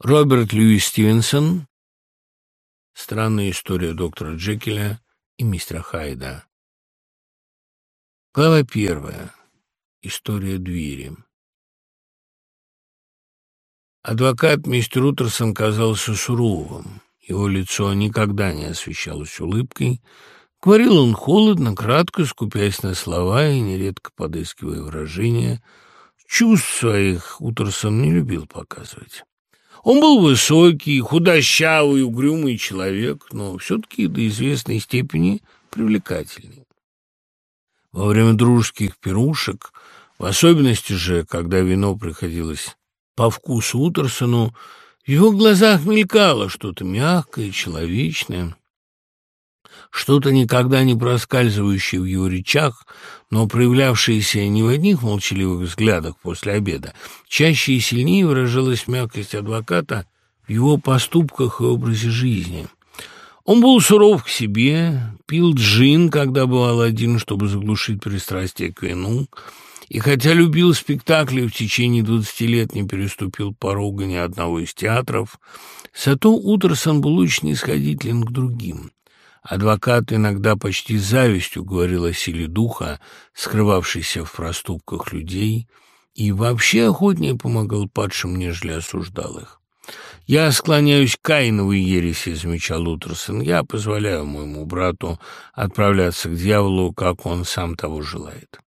Роберт Льюис Стивенсон «Странная история доктора Джекеля и мистера Хайда». Глава первая. История двери. Адвокат мистер Утерсон казался суровым. Его лицо никогда не освещалось улыбкой. Говорил он холодно, кратко, скупясь на слова и нередко подыскивая выражения. Чувств своих Утерсон не любил показывать. Он был высокий, худощавый, угрюмый человек, но все-таки до известной степени привлекательный. Во время дружеских пирушек, в особенности же, когда вино приходилось по вкусу Утерсону, в его глазах мелькало что-то мягкое, человечное. Что-то никогда не проскальзывающее в его речах, но проявлявшееся не в одних молчаливых взглядах после обеда, чаще и сильнее выражалась мягкость адвоката в его поступках и образе жизни. Он был суров к себе, пил джин, когда бывал один, чтобы заглушить пристрастие к вину, и хотя любил спектакли, в течение двадцати лет не переступил порога ни одного из театров, зато Утерсон был очень исходителен к другим. Адвокат иногда почти завистью говорил о силе духа, скрывавшейся в проступках людей, и вообще охотнее помогал падшим, нежели осуждал их. «Я склоняюсь к Каиновой ереси», — замечал Утерсон. «Я позволяю моему брату отправляться к дьяволу, как он сам того желает».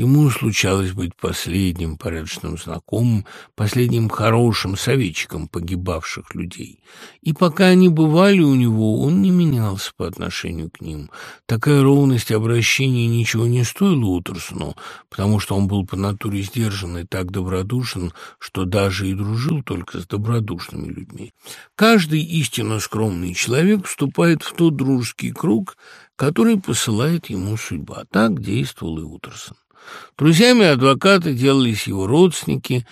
Ему случалось быть последним порядочным знакомым, последним хорошим советчиком погибавших людей. И пока они бывали у него, он не менялся по отношению к ним. Такая ровность обращения ничего не стоила Утерсону, потому что он был по натуре сдержан и так добродушен, что даже и дружил только с добродушными людьми. Каждый истинно скромный человек вступает в тот дружеский круг, который посылает ему судьба. Так действовал и Утерсон. Друзьями адвоката делались его родственники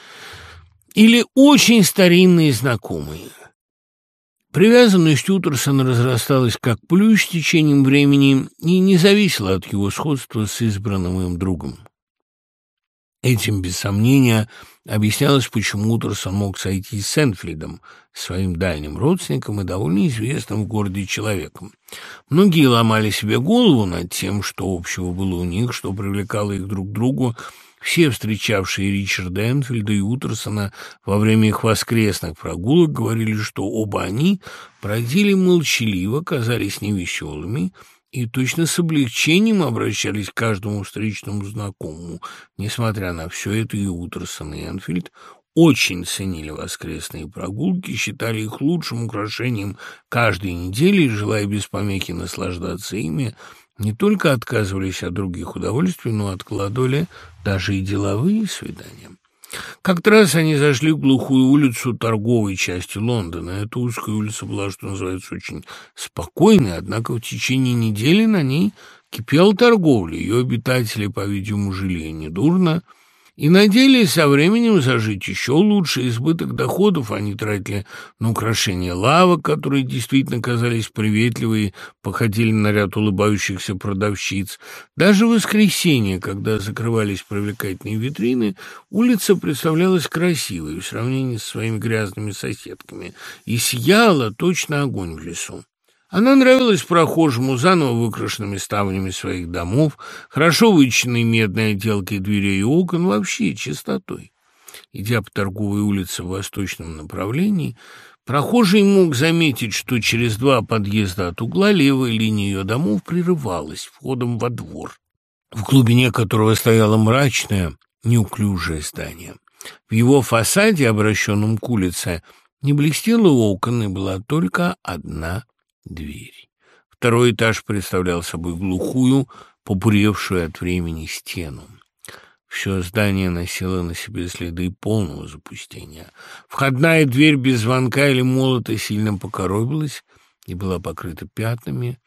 или очень старинные знакомые. Привязанность Утерсона разрасталась как плющ с течением времени и не зависела от его сходства с избранным им другом. Этим, без сомнения, объяснялось, почему Утерсон мог сойти с Энфильдом, своим дальним родственником и довольно известным в городе человеком. Многие ломали себе голову над тем, что общего было у них, что привлекало их друг к другу, все встречавшие Ричарда Энфильда и Утерсона во время их воскресных прогулок говорили, что оба они бродили молчаливо, казались невеселыми, и точно с облегчением обращались к каждому встречному знакомому. Несмотря на все это, и Утерсон, и Энфильд очень ценили воскресные прогулки, считали их лучшим украшением каждой недели желая без помехи наслаждаться ими, не только отказывались от других удовольствий, но откладывали даже и деловые свидания. Как-то раз они зашли в глухую улицу торговой части Лондона. Эта узкая улица была, что называется, очень спокойной, однако в течение недели на ней кипела торговля. Ее обитатели, по-видимому, жили недурно, и на со временем зажить еще лучше, избыток доходов, а не тратили на украшения лавок, которые действительно казались приветливые, походили на ряд улыбающихся продавщиц. Даже в воскресенье, когда закрывались привлекательные витрины, улица представлялась красивой в сравнении с своими грязными соседками и сияла точно огонь в лесу. Она нравилась прохожему, заново выкрашенными ставнями своих домов, хорошо вычищенной медной отделкой дверей и окон, вообще чистотой. Идя по торговой улице в восточном направлении, прохожий мог заметить, что через два подъезда от угла левая линия ее домов прерывалась входом во двор, в глубине которого стояло мрачное, неуклюжее здание. В его фасаде, обращенном к улице, не блестело окон, и была только одна двери. Второй этаж представлял собой глухую, побуревшую от времени стену. Все здание носило на себе следы полного запустения. Входная дверь без звонка или молота сильно покоробилась и была покрыта пятнами.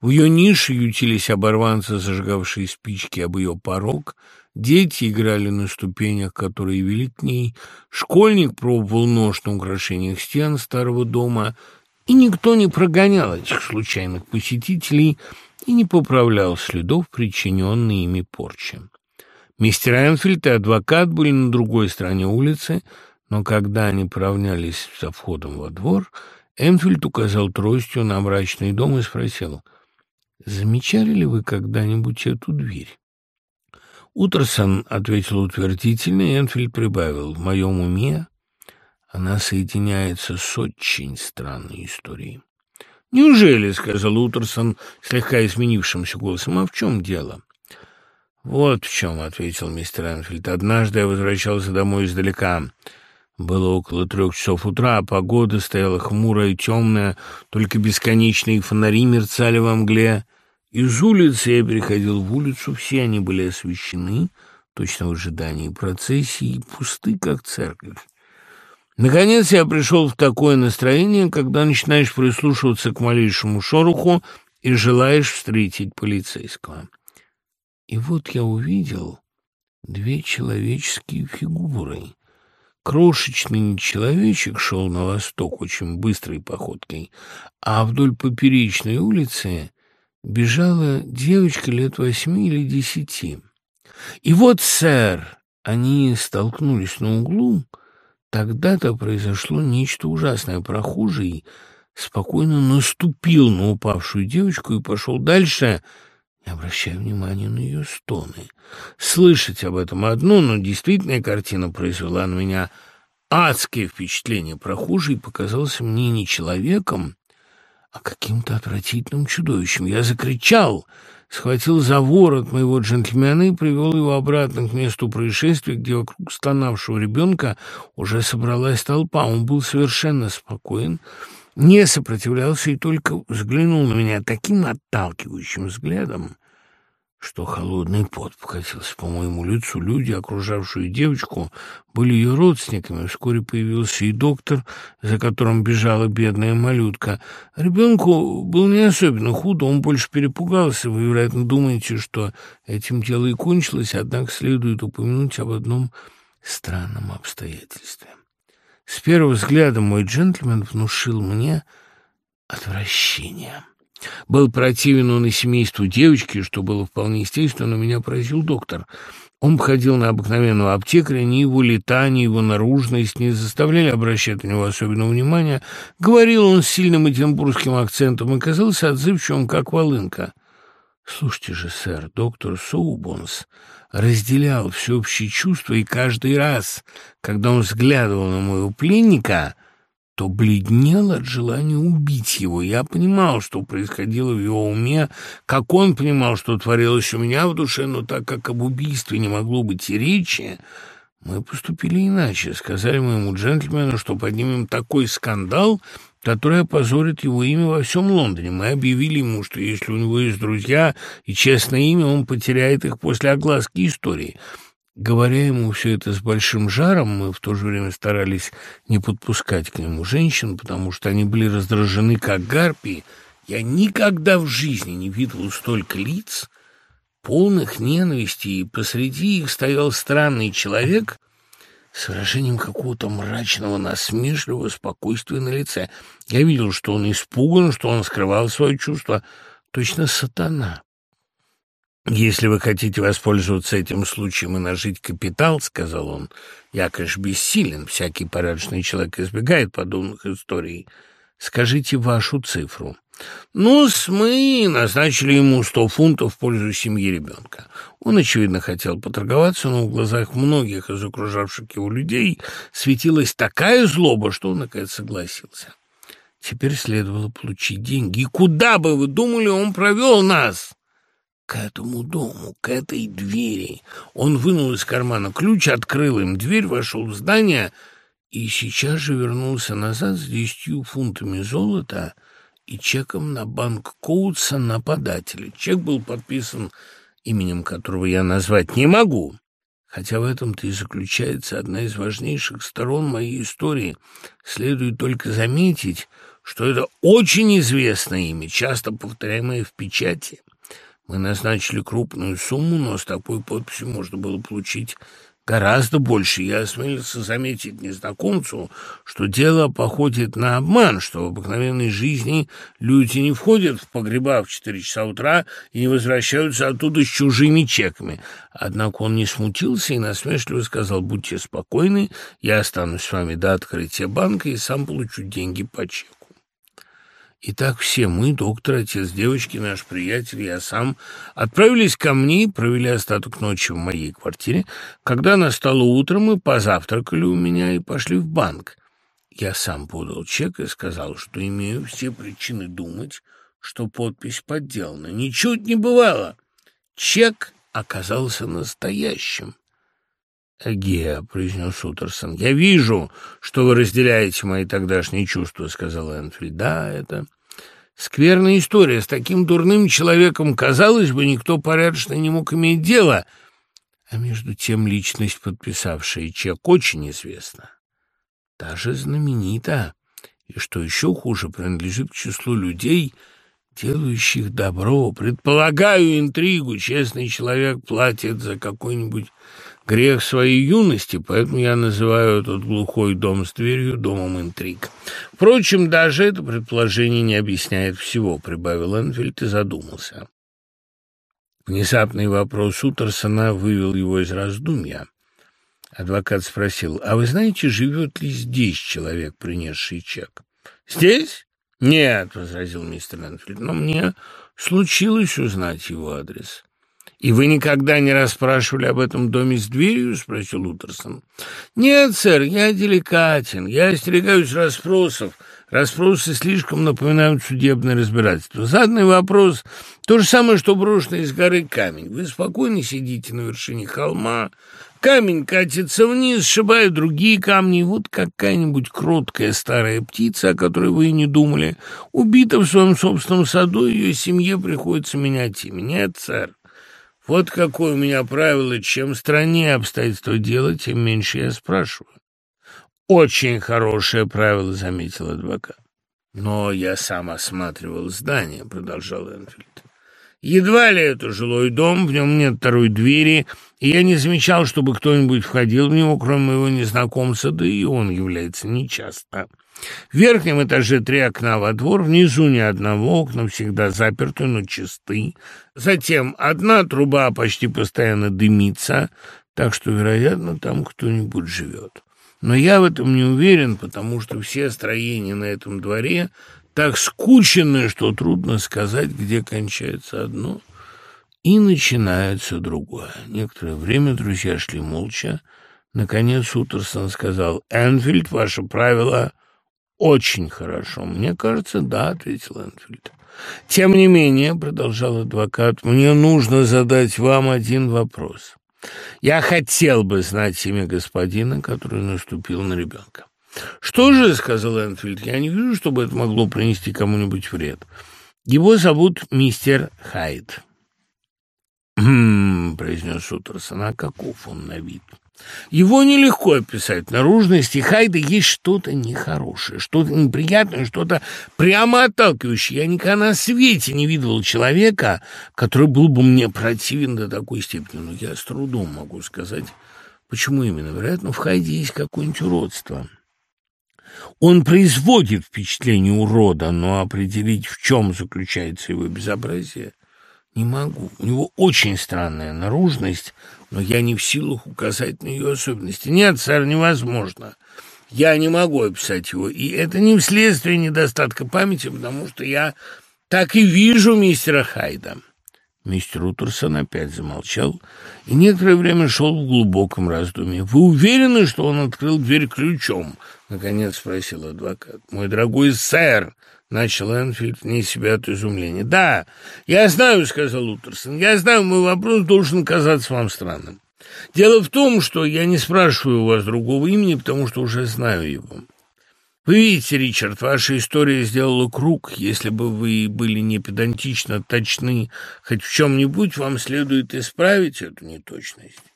В ее нише ютились оборванцы, зажигавшие спички об ее порог. Дети играли на ступенях, которые вели к ней. Школьник пробовал нож на украшениях стен старого дома — и никто не прогонял этих случайных посетителей и не поправлял следов, причиненные ими порчи. Мистер Энфильд и адвокат были на другой стороне улицы, но когда они поравнялись со входом во двор, Энфильд указал тростью на мрачный дом и спросил, «Замечали ли вы когда-нибудь эту дверь?» Утерсон ответил утвердительно, и Энфильд прибавил, «В моем уме она соединяется с очень странной историей. «Неужели?» — сказал Утерсон, слегка изменившимся голосом. «А в чем дело?» «Вот в чем», — ответил мистер Энфильд. «Однажды я возвращался домой издалека. Было около трех часов утра, погода стояла хмурая и темная, только бесконечные фонари мерцали во мгле. Из улицы я переходил в улицу, все они были освещены, точно в ожидании процессии, и пусты, как церковь. Наконец я пришел в такое настроение, когда начинаешь прислушиваться к малейшему шороху и желаешь встретить полицейского. И вот я увидел две человеческие фигуры. Крошечный человечек шел на восток очень быстрой походкой, а вдоль поперечной улицы бежала девочка лет восьми или десяти. И вот, сэр, они столкнулись на углу, Тогда-то произошло нечто ужасное. Прохожий спокойно наступил на упавшую девочку и пошел дальше, не обращая внимания на ее стоны. Слышать об этом одно, но действительная картина произвела на меня адские впечатления. Прохожий показался мне не человеком, а каким-то отвратительным чудовищем. Я закричал схватил за ворот моего джентльмена и привел его обратно к месту происшествия, где вокруг стонавшего ребенка уже собралась толпа. Он был совершенно спокоен, не сопротивлялся и только взглянул на меня таким отталкивающим взглядом, что холодный пот покатился по моему лицу. Люди, окружавшие девочку, были ее родственниками. Вскоре появился и доктор, за которым бежала бедная малютка. Ребенку был не особенно худо, он больше перепугался. Вы, вероятно, думаете, что этим дело и кончилось, однако следует упомянуть об одном странном обстоятельстве. С первого взгляда мой джентльмен внушил мне отвращение. Был противен он и семейству девочки, что было вполне естественно, но меня поразил доктор. Он ходил на обыкновенного аптекаря, ни его лета, ни его наружность не заставляли обращать на него особенного внимания. Говорил он с сильным эдинбургским акцентом и казался отзывчивым, как волынка. Слушайте же, сэр, доктор Соубонс разделял всеобщие чувства, и каждый раз, когда он взглядывал на моего пленника, то бледнел от желания убить его. Я понимал, что происходило в его уме, как он понимал, что творилось у меня в душе, но так как об убийстве не могло быть и речи, мы поступили иначе. Сказали моему джентльмену, что поднимем такой скандал, который опозорит его имя во всем Лондоне. Мы объявили ему, что если у него есть друзья и честное имя, он потеряет их после огласки истории. Говоря ему все это с большим жаром, мы в то же время старались не подпускать к нему женщин, потому что они были раздражены, как гарпии. Я никогда в жизни не видел столько лиц, полных ненависти, и посреди их стоял странный человек с выражением какого-то мрачного, насмешливого спокойствия на лице. Я видел, что он испуган, что он скрывал свое чувство. Точно сатана. «Если вы хотите воспользоваться этим случаем и нажить капитал, — сказал он, — я, конечно, бессилен, всякий порядочный человек избегает подобных историй. Скажите вашу цифру». ну мы назначили ему сто фунтов в пользу семьи ребенка. Он, очевидно, хотел поторговаться, но в глазах многих из окружавших его людей светилась такая злоба, что он, наконец, согласился. Теперь следовало получить деньги. И куда бы вы думали, он провел нас?» к этому дому, к этой двери. Он вынул из кармана ключ, открыл им дверь, вошел в здание и сейчас же вернулся назад с десятью фунтами золота и чеком на банк Коутса на подателя. Чек был подписан именем которого я назвать не могу, хотя в этом-то и заключается одна из важнейших сторон моей истории. Следует только заметить, что это очень известное имя, часто повторяемое в печати. Мы назначили крупную сумму, но с такой подписью можно было получить гораздо больше. Я осмелился заметить незнакомцу, что дело походит на обман, что в обыкновенной жизни люди не входят в погреба в 4 часа утра и не возвращаются оттуда с чужими чеками. Однако он не смутился и насмешливо сказал, «Будьте спокойны, я останусь с вами до открытия банка и сам получу деньги по чеку». Итак, все мы, доктор, отец девочки, наш приятель, я сам, отправились ко мне и провели остаток ночи в моей квартире. Когда настало утро, мы позавтракали у меня и пошли в банк. Я сам подал чек и сказал, что имею все причины думать, что подпись подделана. Ничуть не бывало. Чек оказался настоящим. «Эге», — произнес Утерсон, — «я вижу, что вы разделяете мои тогдашние чувства», — сказал Энфри. «Да, это Скверная история. С таким дурным человеком, казалось бы, никто порядочно не мог иметь дело. А между тем личность, подписавшая чек, очень известна. Даже знаменита. И что еще хуже, принадлежит к числу людей, делающих добро. Предполагаю интригу. Честный человек платит за какой-нибудь Грех своей юности, поэтому я называю этот глухой дом с дверью домом интриг. Впрочем, даже это предположение не объясняет всего, прибавил Энфильд и задумался. Внезапный вопрос Утерсона вывел его из раздумья. Адвокат спросил, а вы знаете, живет ли здесь человек, принесший чек? Здесь? Нет, возразил мистер Энфильд, но мне случилось узнать его адрес и вы никогда не расспрашивали об этом доме с дверью?» — спросил Утерсон. «Нет, сэр, я деликатен, я остерегаюсь расспросов. Расспросы слишком напоминают судебное разбирательство. Заданный вопрос — то же самое, что брошенный из горы камень. Вы спокойно сидите на вершине холма, камень катится вниз, сшибая другие камни, вот какая-нибудь кроткая старая птица, о которой вы и не думали, убита в своем собственном саду, ее семье приходится менять имя. Нет, сэр, вот какое у меня правило, чем страннее обстоятельства дела, тем меньше я спрашиваю. Очень хорошее правило, заметил адвокат. Но я сам осматривал здание, продолжал Энфильд. Едва ли это жилой дом, в нем нет второй двери, и я не замечал, чтобы кто-нибудь входил в него, кроме моего незнакомца, да и он является нечасто верхнем этаже три окна во двор, внизу ни одного, окна всегда заперты, но чисты. Затем одна труба почти постоянно дымится, так что, вероятно, там кто-нибудь живет. Но я в этом не уверен, потому что все строения на этом дворе так скучены, что трудно сказать, где кончается одно и начинается другое. Некоторое время друзья шли молча. Наконец Утерсон сказал, «Энфильд, ваше правило очень хорошо. Мне кажется да ответил энфильд. Тем не менее продолжал адвокат мне нужно задать вам один вопрос. Я хотел бы знать имя господина который наступил на ребенка. Что же сказал энфильд я не вижу чтобы это могло принести кому нибудь вред. Его зовут мистер хайд. Хм, произнес утерсон а каков он на вид? Его нелегко описать. Наружность и Хайда есть что-то нехорошее, что-то неприятное, что-то прямо отталкивающее. Я никогда на свете не видывал человека, который был бы мне противен до такой степени. Но я с трудом могу сказать, почему именно. Вероятно, в Хайде есть какое-нибудь уродство. Он производит впечатление урода, но определить, в чем заключается его безобразие, не могу. У него очень странная наружность, но я не в силах указать на ее особенности. Нет, сэр, невозможно. Я не могу описать его, и это не вследствие недостатка памяти, потому что я так и вижу мистера Хайда». Мистер Утерсон опять замолчал и некоторое время шел в глубоком раздумье. «Вы уверены, что он открыл дверь ключом?» — наконец спросил адвокат. «Мой дорогой сэр!» начал начала не себя от изумления. «Да, я знаю», — сказал Утерсон, — «я знаю, мой вопрос должен казаться вам странным. Дело в том, что я не спрашиваю у вас другого имени, потому что уже знаю его. Вы видите, Ричард, ваша история сделала круг. Если бы вы были не педантично точны хоть в чем-нибудь, вам следует исправить эту неточность».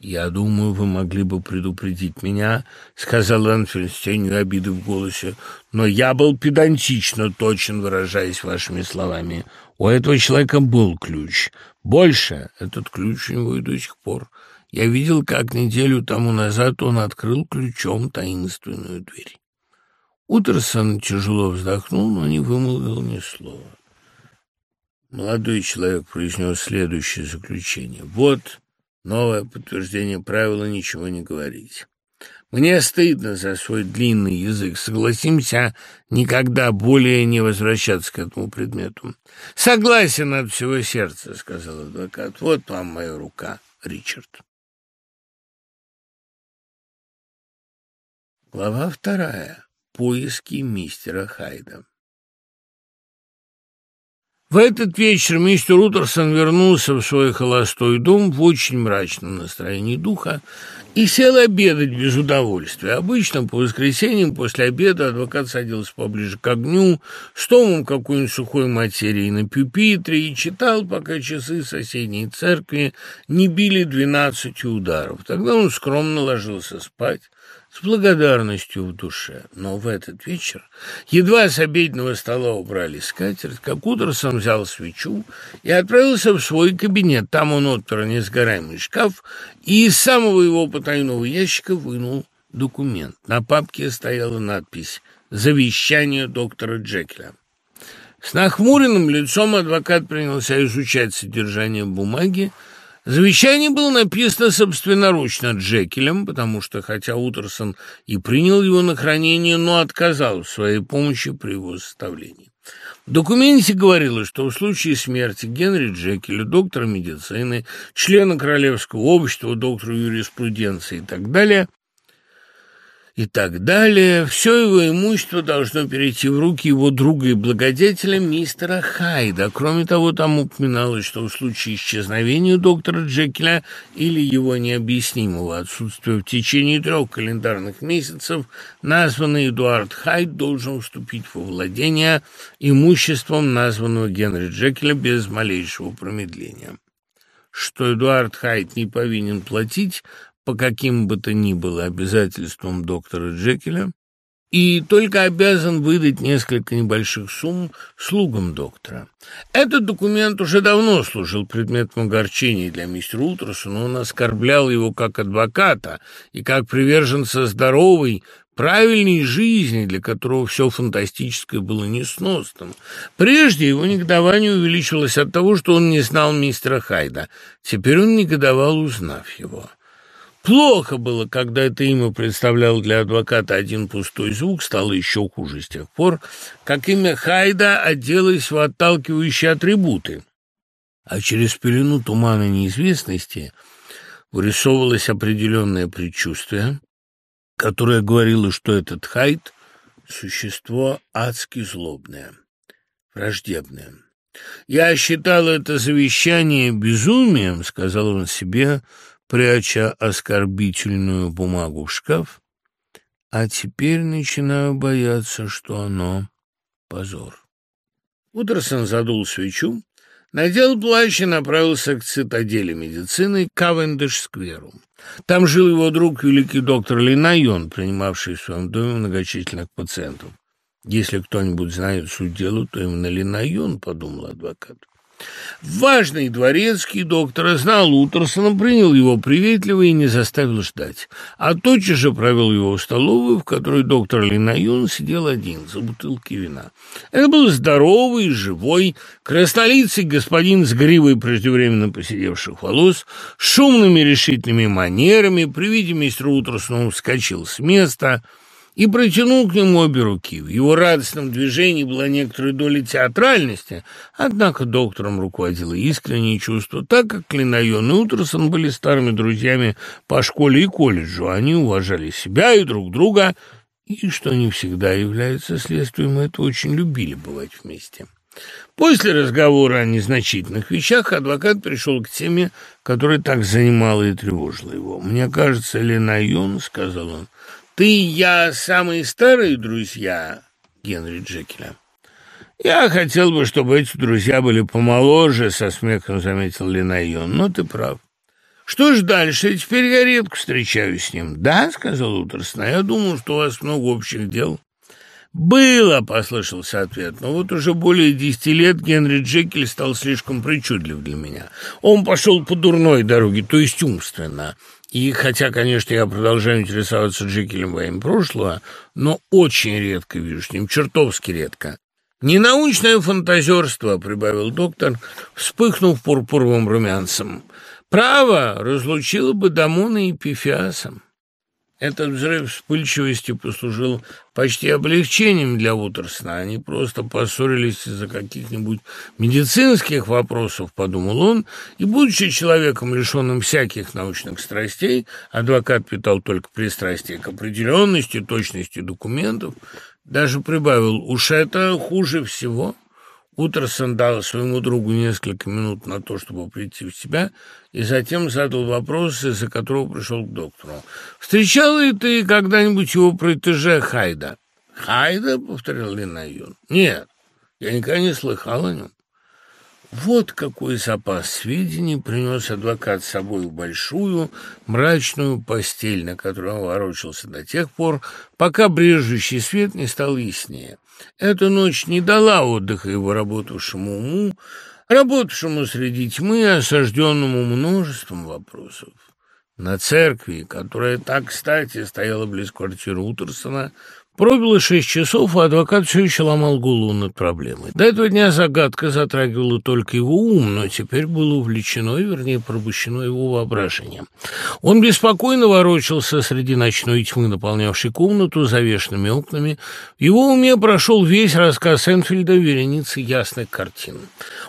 Я думаю, вы могли бы предупредить меня, сказал Энфельстейн, не обиды в голосе. Но я был педантично точен, выражаясь вашими словами. У этого человека был ключ. Больше этот ключ у него и до сих пор. Я видел, как неделю тому назад он открыл ключом таинственную дверь. Утерсон тяжело вздохнул, но не вымолвил ни слова. Молодой человек произнес следующее заключение. Вот Новое подтверждение правила ничего не говорить. Мне стыдно за свой длинный язык. Согласимся никогда более не возвращаться к этому предмету. Согласен от всего сердца, сказал адвокат. Вот вам моя рука, Ричард. Глава вторая. Поиски мистера Хайда. В этот вечер мистер Рутерсон вернулся в свой холостой дом в очень мрачном настроении духа и сел обедать без удовольствия. Обычно по воскресеньям после обеда адвокат садился поближе к огню, с томом какой-нибудь сухой материи на пюпитре и читал, пока часы соседней церкви не били двенадцати ударов. Тогда он скромно ложился спать, с благодарностью в душе, но в этот вечер, едва с обеденного стола убрали скатерть, как Удерсон взял свечу и отправился в свой кабинет. Там он отпер несгораемый шкаф и из самого его потайного ящика вынул документ. На папке стояла надпись «Завещание доктора Джекеля». С нахмуренным лицом адвокат принялся изучать содержание бумаги, Завещание было написано собственноручно Джекелем, потому что, хотя Утерсон и принял его на хранение, но отказал в своей помощи при его составлении. В документе говорилось, что в случае смерти Генри Джекеля, доктора медицины, члена Королевского общества, доктора юриспруденции и так далее, и так далее, все его имущество должно перейти в руки его друга и благодетеля мистера Хайда. Кроме того, там упоминалось, что в случае исчезновения доктора Джекеля или его необъяснимого отсутствия в течение трех календарных месяцев названный Эдуард Хайд должен вступить во владение имуществом названного Генри Джекеля без малейшего промедления что Эдуард Хайт не повинен платить, по каким бы то ни было обязательствам доктора Джекеля и только обязан выдать несколько небольших сумм слугам доктора. Этот документ уже давно служил предметом огорчения для мистера Утраса, но он оскорблял его как адвоката и как приверженца здоровой, правильной жизни, для которого все фантастическое было несносным. Прежде его негодование увеличилось от того, что он не знал мистера Хайда. Теперь он негодовал, узнав его. Плохо было, когда это имя представляло для адвоката один пустой звук, стало еще хуже с тех пор, как имя Хайда оделось в отталкивающие атрибуты. А через пелену тумана неизвестности вырисовывалось определенное предчувствие, которое говорило, что этот Хайд — существо адски злобное, враждебное. «Я считал это завещание безумием», — сказал он себе, — пряча оскорбительную бумагу в шкаф, а теперь начинаю бояться, что оно позор. Утерсон задул свечу, надел плащ и направился к цитадели медицины Кавендиш-скверу. Там жил его друг, великий доктор Линайон, принимавший в своем доме многочисленных пациентов. Если кто-нибудь знает суть дела, то именно Линайон, подумал адвокат. Важный дворецкий доктор знал Утерсона, принял его приветливо и не заставил ждать. А тотчас же провел его в столовую, в которой доктор Линаюн сидел один за бутылкой вина. Это был здоровый, живой, краснолицый господин с гривой преждевременно посидевших волос, шумными решительными манерами, при виде мистера Утерсона он вскочил с места – и протянул к нему обе руки. В его радостном движении была некоторая доля театральности, однако доктором руководило искреннее чувство, так как Клинайон и Утерсон были старыми друзьями по школе и колледжу. Они уважали себя и друг друга, и, что не всегда является следствием это очень любили бывать вместе. После разговора о незначительных вещах адвокат пришел к теме, которая так занимала и тревожила его. «Мне кажется, Лена Юн, — сказал он, — ты и я самые старые друзья, Генри Джекеля. «Я хотел бы, чтобы эти друзья были помоложе», — со смехом заметил Линайон. Но ты прав». «Что ж дальше? Теперь я редко встречаюсь с ним». «Да», — сказал Утерсон, — «я думал, что у вас много общих дел». «Было», — послышался ответ, — «но вот уже более десяти лет Генри Джекель стал слишком причудлив для меня. Он пошел по дурной дороге, то есть умственно». И хотя, конечно, я продолжаю интересоваться Джекилем Вейм прошлого, но очень редко вижу с ним, чертовски редко. «Ненаучное фантазерство», — прибавил доктор, вспыхнув пурпурным румянцем. «Право разлучило бы Дамона и Пифиасом». Этот взрыв вспыльчивости послужил почти облегчением для Утерсна. Они просто поссорились из-за каких-нибудь медицинских вопросов, подумал он, и, будучи человеком, лишенным всяких научных страстей, адвокат питал только пристрастие к определенности, точности документов, даже прибавил, уж это хуже всего – Утро дала своему другу несколько минут на то, чтобы прийти в себя, и затем задал вопрос, из-за которого пришел к доктору. «Встречал ли ты когда-нибудь его протеже Хайда?» «Хайда?» — повторил Лина Юн. «Нет, я никогда не слыхал о нем». Вот какой запас сведений принес адвокат с собой в большую мрачную постель, на которой он ворочался до тех пор, пока брежущий свет не стал яснее. Эта ночь не дала отдыха его работавшему уму, работавшему среди тьмы, осажденному множеством вопросов. На церкви, которая так кстати стояла близ квартиры Утерсона, Пробило шесть часов, а адвокат все еще ломал голову над проблемой. До этого дня загадка затрагивала только его ум, но теперь было увлечено, вернее, пробущено его воображением. Он беспокойно ворочался среди ночной тьмы, наполнявшей комнату завешенными окнами. В его уме прошел весь рассказ Энфельда вереницы ясных картин.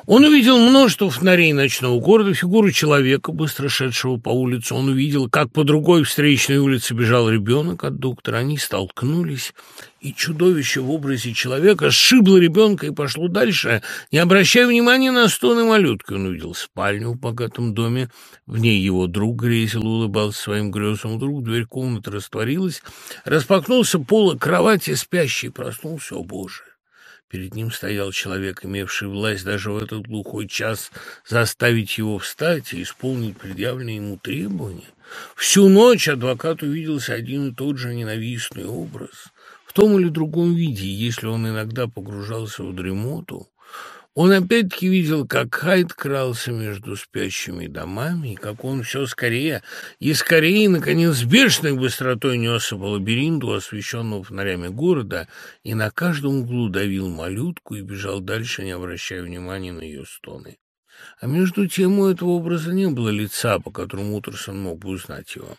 Он увидел множество фонарей ночного города, фигуру человека, быстро шедшего по улице. Он увидел, как по другой встречной улице бежал ребенок от доктора. Они столкнулись и чудовище в образе человека сшибло ребенка и пошло дальше, не обращая внимания на стоны малютки. Он увидел спальню в богатом доме, в ней его друг грезил, улыбался своим грезам. Вдруг дверь комнаты растворилась, распахнулся полок кровати, спящий проснулся, о боже! Перед ним стоял человек, имевший власть даже в этот глухой час заставить его встать и исполнить предъявленные ему требования. Всю ночь адвокат увиделся один и тот же ненавистный образ в том или другом виде, если он иногда погружался в дремоту, он опять-таки видел, как Хайд крался между спящими домами, и как он все скорее и скорее, наконец, с бешеной быстротой несся по лабиринту, освещенному фонарями города, и на каждом углу давил малютку и бежал дальше, не обращая внимания на ее стоны. А между тем у этого образа не было лица, по которому Утерсон мог бы узнать его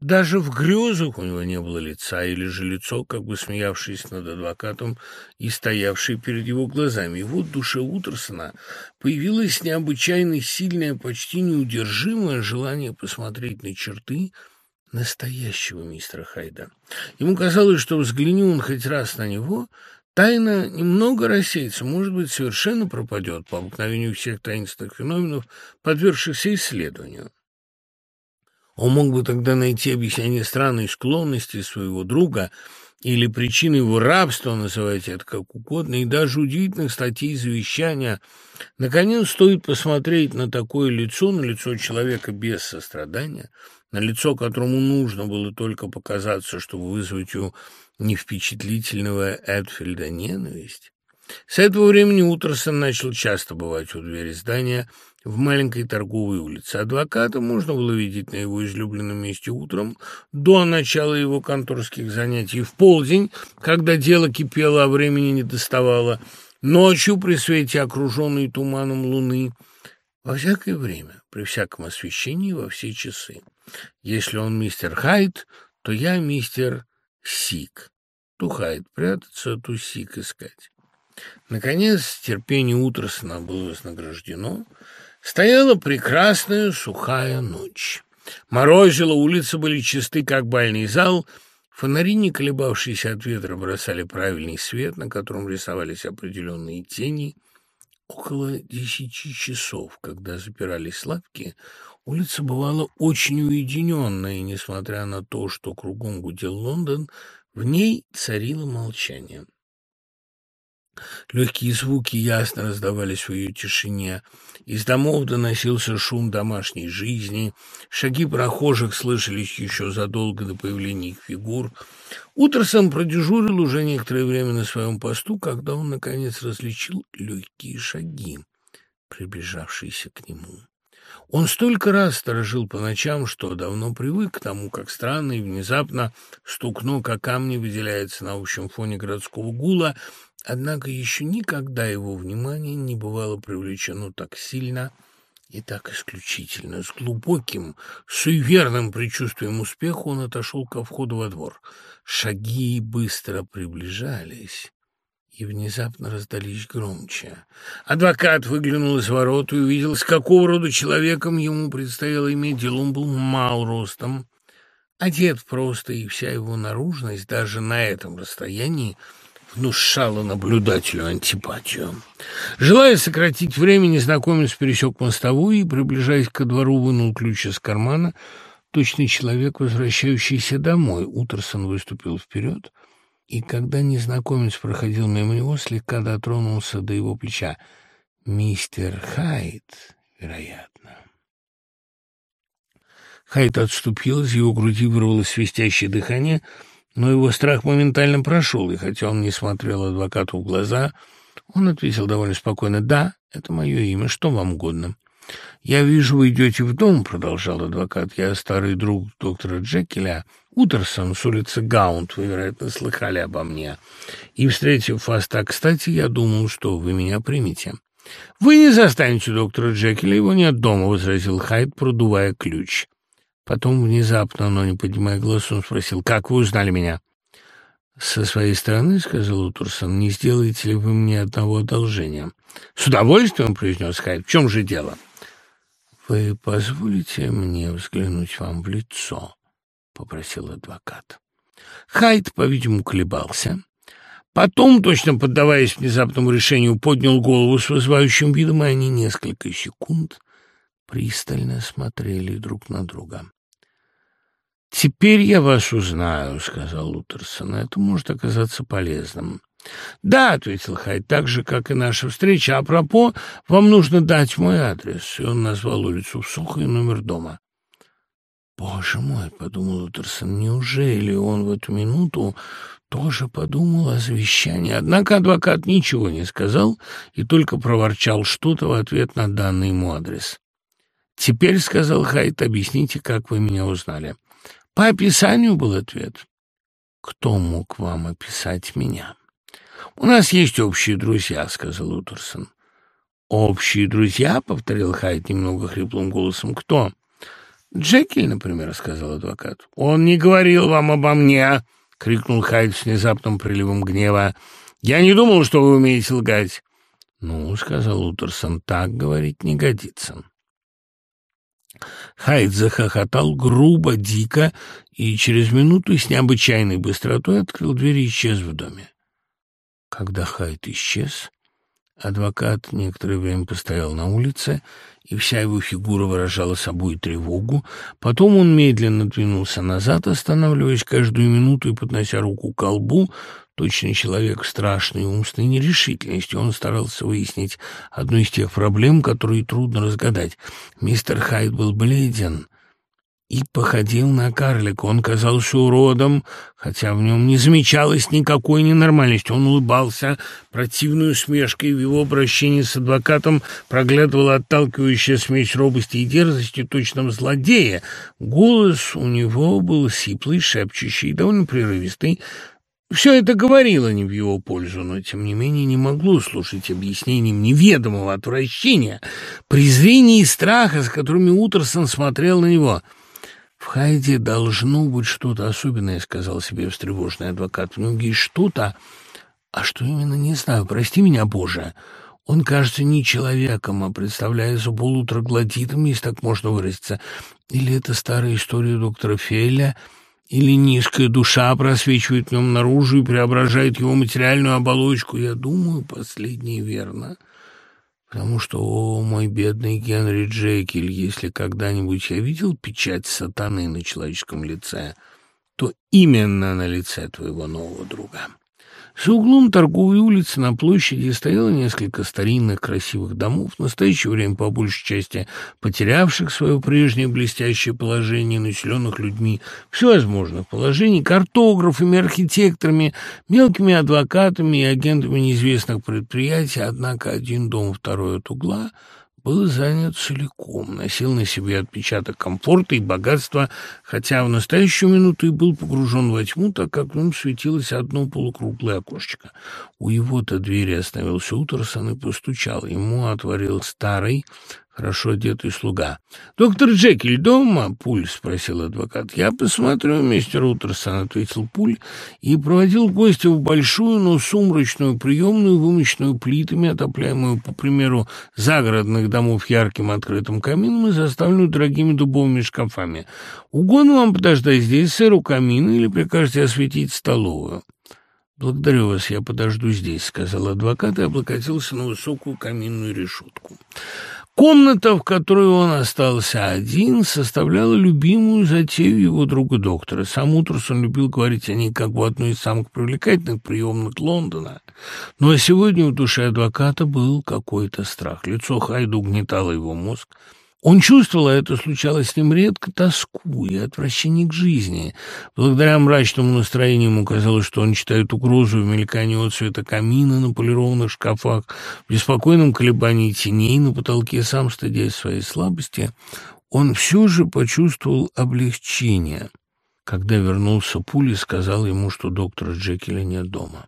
даже в грезах у него не было лица, или же лицо, как бы смеявшись над адвокатом и стоявшее перед его глазами. И вот в душе Утерсона появилось необычайно сильное, почти неудержимое желание посмотреть на черты настоящего мистера Хайда. Ему казалось, что взгляни он хоть раз на него, тайна немного рассеется, может быть, совершенно пропадет по обыкновению всех таинственных феноменов, подвергшихся исследованию. Он мог бы тогда найти объяснение странной склонности своего друга или причины его рабства, называйте это как угодно, и даже удивительных статей завещания. Наконец, стоит посмотреть на такое лицо, на лицо человека без сострадания, на лицо, которому нужно было только показаться, чтобы вызвать у невпечатлительного Эдфельда ненависть. С этого времени Утерсон начал часто бывать у двери здания в маленькой торговой улице. Адвоката можно было видеть на его излюбленном месте утром до начала его конторских занятий в полдень, когда дело кипело, а времени не доставало, ночью при свете, окруженной туманом луны, во всякое время, при всяком освещении, во все часы. Если он мистер Хайт, то я мистер Сик. Ту Хайт прятаться, ту Сик искать. Наконец терпение утросна было вознаграждено. Стояла прекрасная сухая ночь. Морозило, улицы были чисты, как бальный зал. Фонари, не колебавшиеся от ветра, бросали правильный свет, на котором рисовались определенные тени. Около десяти часов, когда запирались лавки, улица бывала очень уединенная, и, несмотря на то, что кругом гудел Лондон, в ней царило молчание. Легкие звуки ясно раздавались в тишине. Из домов доносился шум домашней жизни. Шаги прохожих слышались еще задолго до появления их фигур. Утерсон продежурил уже некоторое время на своем посту, когда он, наконец, различил легкие шаги, приближавшиеся к нему. Он столько раз сторожил по ночам, что давно привык к тому, как странно и внезапно стукно, как камни выделяется на общем фоне городского гула, Однако еще никогда его внимание не бывало привлечено так сильно и так исключительно. С глубоким, суеверным предчувствием успеха он отошел ко входу во двор. Шаги быстро приближались и внезапно раздались громче. Адвокат выглянул из ворот и увидел, с какого рода человеком ему предстояло иметь дело. Он был мал ростом, одет просто, и вся его наружность даже на этом расстоянии – внушала наблюдателю антипатию. Желая сократить время, незнакомец пересек мостовую и, приближаясь ко двору, вынул ключ из кармана. Точный человек, возвращающийся домой, Утерсон выступил вперед, и когда незнакомец проходил мимо него, слегка дотронулся до его плеча. «Мистер Хайт, вероятно». Хайт отступил, из его груди вырвалось свистящее дыхание — ну Но его страх моментально прошел, и хотя он не смотрел адвокату в глаза, он ответил довольно спокойно, «Да, это мое имя, что вам угодно». «Я вижу, вы идете в дом», — продолжал адвокат. «Я старый друг доктора Джекеля, Утерсон с улицы Гаунт, вы, вероятно, слыхали обо мне. И, встретив вас так кстати, я думал, что вы меня примете». «Вы не застанете доктора Джекеля, его нет дома», — возразил Хайд, продувая ключ. Потом внезапно, но не поднимая глаз, он спросил, «Как вы узнали меня?» «Со своей стороны, — сказал Утерсон, — не сделаете ли вы мне одного одолжения?» «С удовольствием, — произнес Хайд: — в чем же дело?» «Вы позволите мне взглянуть вам в лицо?» — попросил адвокат. Хайд, по-видимому, колебался. Потом, точно поддаваясь внезапному решению, поднял голову с вызывающим видом, и они несколько секунд пристально смотрели друг на друга. Теперь я вас узнаю, — сказал Лутерсон. Это может оказаться полезным. «Да», — ответил Хайт. — «так же, как и наша встреча. А пропо, вам нужно дать мой адрес». И он назвал улицу вслух и номер дома. «Боже мой!» — подумал Утерсон. «Неужели он в эту минуту тоже подумал о завещании?» Однако адвокат ничего не сказал и только проворчал что-то в ответ на данный ему адрес. «Теперь, — сказал Хайт, — объясните, как вы меня узнали». По описанию был ответ. Кто мог вам описать меня? У нас есть общие друзья, сказал Утерсон. Общие друзья, повторил Хайт немного хриплым голосом. Кто? Джекиль, например, сказал адвокат. Он не говорил вам обо мне, крикнул Хайт с внезапным приливом гнева. Я не думал, что вы умеете лгать. Ну, сказал Утерсон, так говорить не годится. Хайд захохотал грубо, дико, и через минуту с необычайной быстротой а открыл дверь и исчез в доме. Когда Хайд исчез, адвокат некоторое время постоял на улице, и вся его фигура выражала собой тревогу. Потом он медленно двинулся назад, останавливаясь каждую минуту и поднося руку к колбу, Точный человек страшный и умственно он старался выяснить одну из тех проблем, которые трудно разгадать. Мистер Хайд был бледен и походил на карлика. Он казался уродом, хотя в нем не замечалось никакой ненормальности. Он улыбался противной усмешкой, в его обращении с адвокатом проглядывала отталкивающая смесь робости и дерзости точном злодея. Голос у него был сиплый, шепчущий, довольно прерывистый, все это говорило не в его пользу, но, тем не менее, не могло слушать объяснением неведомого отвращения, презрения и страха, с которыми Утерсон смотрел на него. «В Хайде должно быть что-то особенное», — сказал себе встревоженный адвокат. «Ну, «Многие что-то, а что именно, не знаю. Прости меня, Боже». Он кажется не человеком, а представляется полутроглотитом, если так можно выразиться. Или это старая история доктора Фейля — или низкая душа, просвечивает в нем наружу и преображает его материальную оболочку. Я думаю, последнее верно. Потому что, о, мой бедный Генри Джекель, если когда-нибудь я видел печать сатаны на человеческом лице, то именно на лице твоего нового друга». За углом торговой улицы на площади стояло несколько старинных красивых домов, в настоящее время по большей части потерявших свое прежнее блестящее положение, населенных людьми всевозможных положений, картографами, архитекторами, мелкими адвокатами и агентами неизвестных предприятий, однако один дом второй от угла — был занят целиком, носил на себе отпечаток комфорта и богатства, хотя в настоящую минуту и был погружен во тьму, так как в нем светилось одно полукруглое окошечко. У его-то двери остановился Утерсон и постучал. Ему отворил старый, Хорошо, одетый слуга. Доктор Джекель дома? Пуль спросил адвокат. Я посмотрю, мистер Утерсон, ответил Пуль и проводил гостя в большую, но сумрачную приемную, вымощенную плитами, отопляемую, по примеру, загородных домов ярким открытым камином и заставленную дорогими дубовыми шкафами. Угон вам подождать здесь, сэр, у камина, или прикажете осветить столовую? «Благодарю вас, я подожду здесь», — сказал адвокат и облокотился на высокую каминную решетку. Комната, в которую он остался один, составляла любимую затею его друга доктора. Сам Утерсон любил говорить о ней как бы одной из самых привлекательных приемных Лондона. Но сегодня у души адвоката был какой-то страх. Лицо Хайду гнетало его мозг. Он чувствовал а это, случалось с ним редко, тоску и отвращение к жизни. Благодаря мрачному настроению ему казалось, что он читает угрозу в мелькании отцвета камина на полированных шкафах, в беспокойном колебании теней на потолке, сам стыдясь своей слабости, он все же почувствовал облегчение, когда вернулся Пули и сказал ему, что доктора Джекеля нет дома.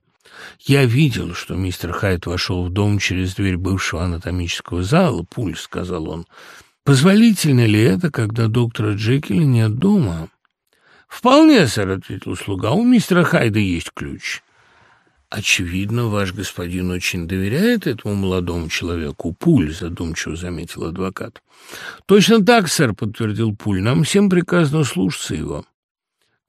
«Я видел, что мистер Хайт вошел в дом через дверь бывшего анатомического зала, Пуль», — сказал он, — Позволительно ли это, когда доктора Джекеля нет дома? Вполне, сэр, ответил слуга, у мистера Хайда есть ключ. Очевидно, ваш господин очень доверяет этому молодому человеку, пуль, задумчиво заметил адвокат. Точно так, сэр, подтвердил пуль, нам всем приказано слушаться его.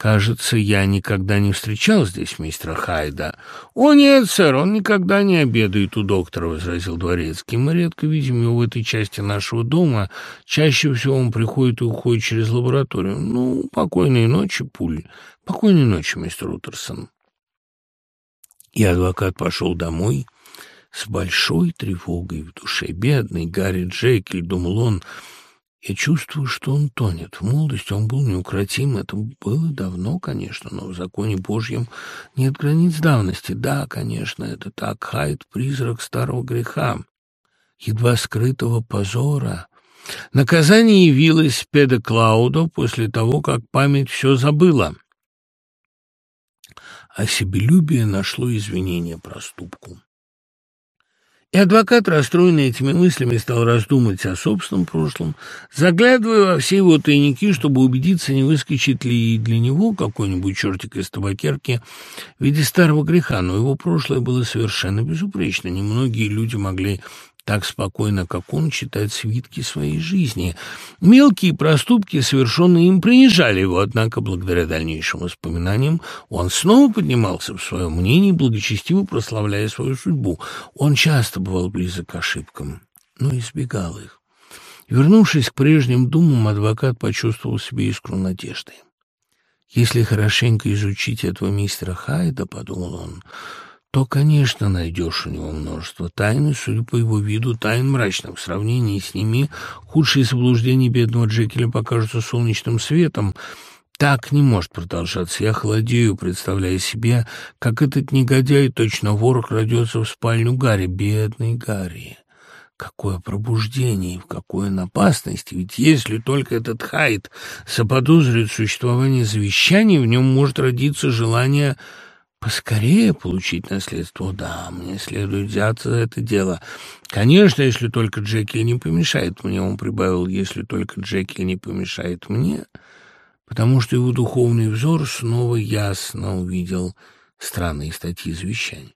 Кажется, я никогда не встречал здесь мистера Хайда. О нет, сэр, он никогда не обедает у доктора, возразил дворецкий. Мы редко видим его в этой части нашего дома. Чаще всего он приходит и уходит через лабораторию. Ну, покойной ночи, пуль. Покойной ночи, мистер Утерсон. И адвокат пошел домой с большой тревогой в душе. Бедный Гарри Джекель, думал он, — я чувствую, что он тонет. В молодости он был неукротим. Это было давно, конечно, но в законе Божьем нет границ давности. Да, конечно, это так. Хайд — призрак старого греха, едва скрытого позора. Наказание явилось Педо Клаудо после того, как память все забыла. А себелюбие нашло извинение проступку. И адвокат, расстроенный этими мыслями, стал раздумывать о собственном прошлом, заглядывая во все его тайники, чтобы убедиться, не выскочит ли и для него какой-нибудь чертик из табакерки в виде старого греха, но его прошлое было совершенно безупречно. Немногие люди могли так спокойно, как он, читает свитки своей жизни. Мелкие проступки, совершенные им, принижали его, однако, благодаря дальнейшим воспоминаниям, он снова поднимался в своем мнении, благочестиво прославляя свою судьбу. Он часто бывал близок к ошибкам, но избегал их. Вернувшись к прежним думам, адвокат почувствовал себе искру надежды. «Если хорошенько изучить этого мистера Хайда, — подумал он, — то, конечно, найдешь у него множество тайн, и, судя по его виду, тайн мрачных. В сравнении с ними худшие заблуждения бедного Джекеля покажутся солнечным светом. Так не может продолжаться. Я холодею, представляя себе, как этот негодяй, точно вор, крадется в спальню Гарри. Бедный Гарри. Какое пробуждение и в какой он опасности! Ведь если только этот Хайт заподозрит существование завещаний, в нем может родиться желание поскорее получить наследство. Да, мне следует взяться за это дело. Конечно, если только Джеки не помешает мне, он прибавил, если только Джеки не помешает мне, потому что его духовный взор снова ясно увидел странные статьи завещания.